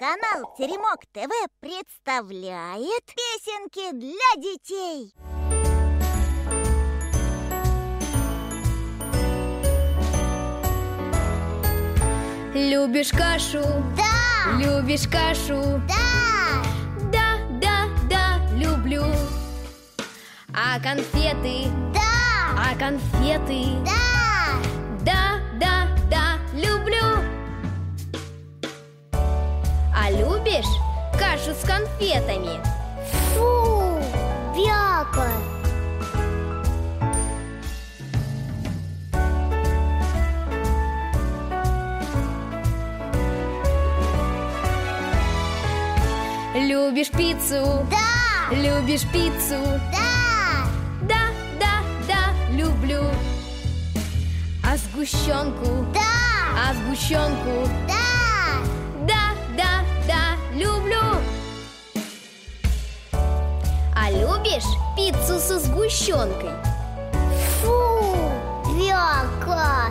Канал Теремок ТВ представляет песенки для детей. Любишь кашу? Да! Любишь кашу? Да! Да, да, да, люблю. А конфеты? Да! А конфеты? Да! Да, кашу с конфетами? Фу! Вяка! Любишь пиццу? Да! Любишь пиццу? Да! Да, да, да, люблю. А сгущенку? Да! А сгущенку? Да! Любишь пиццу со сгущенкой? Фу! Вяка!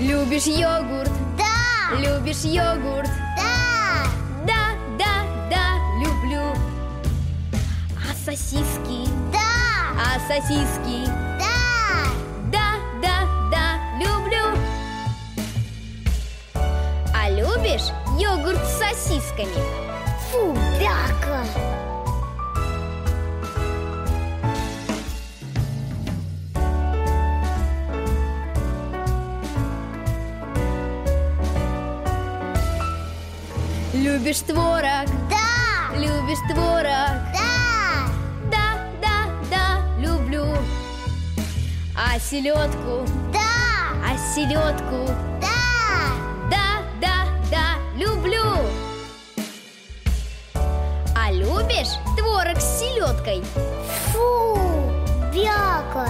Любишь йогурт? Да! Любишь йогурт? Да! Да, да, да, люблю. А сосиски? Да! А сосиски? Любишь йогурт с сосисками? Фу! Вяка! Любишь творог? Да! Любишь творог? Да! Да, да, да, люблю. А селедку? Да! А селедку? Селедкой? Фу! Вяка!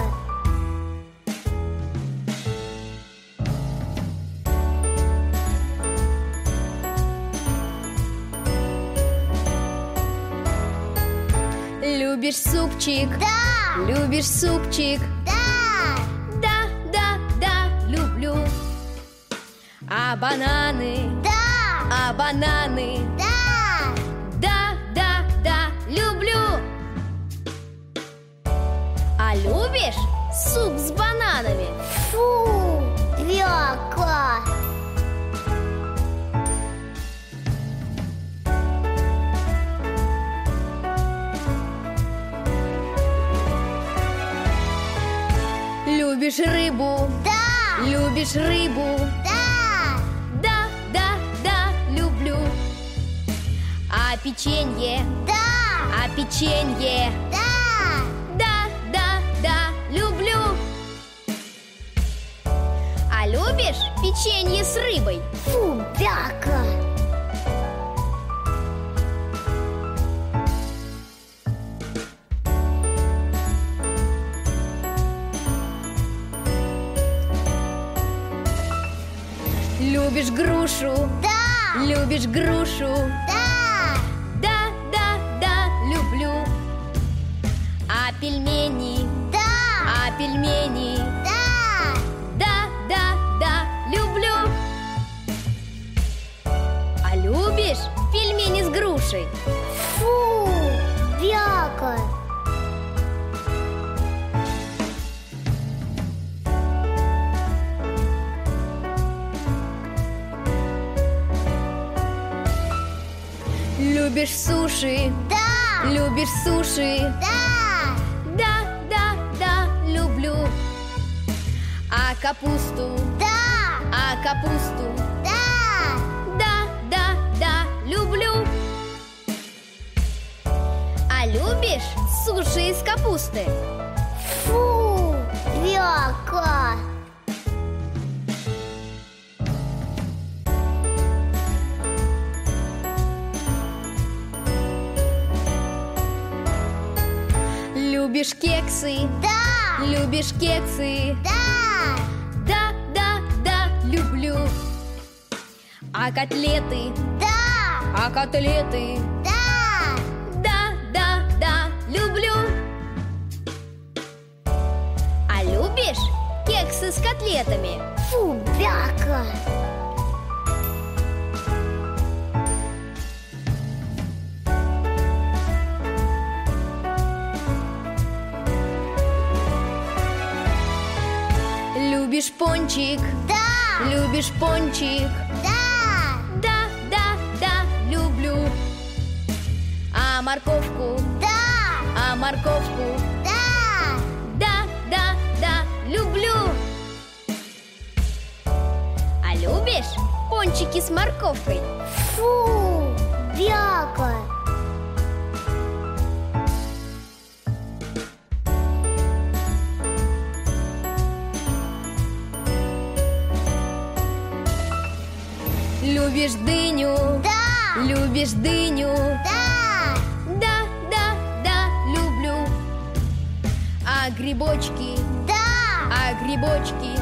Любишь супчик? Да! Любишь супчик? Да! Да, да, да, люблю. А бананы? Да! А бананы? Да! Любишь суп с бананами? Фу! Вяка! Любишь рыбу? Да! Любишь рыбу? Да! Да, да, да, люблю. А печенье? Да! А печенье? Да! Любишь печенье с рыбой? Фу! Вяка! Любишь грушу? Да! Любишь грушу? Да! Да, да, да, люблю. А пельмени? Да! А пельмени? Любишь пельмени с грушей? Фу! Вяка! Любишь суши? Да! Любишь суши? Да! Да, да, да, люблю. А капусту? Да! А капусту? Любишь суши из капусты? Фу! Вяка! Любишь кексы? Да! Любишь кексы? Да! Да, да, да, люблю. А котлеты? Да! А котлеты? Да! Котлетами Фу, бяка Любишь пончик? Да, Любишь пончик? да, Да, да, да, люблю А морковку? да, А морковку? Любишь пончики с морковкой? Фу, бяка Любишь дыню? Да, Любишь дыню? да, Да, да, да, люблю А грибочки? да, А грибочки?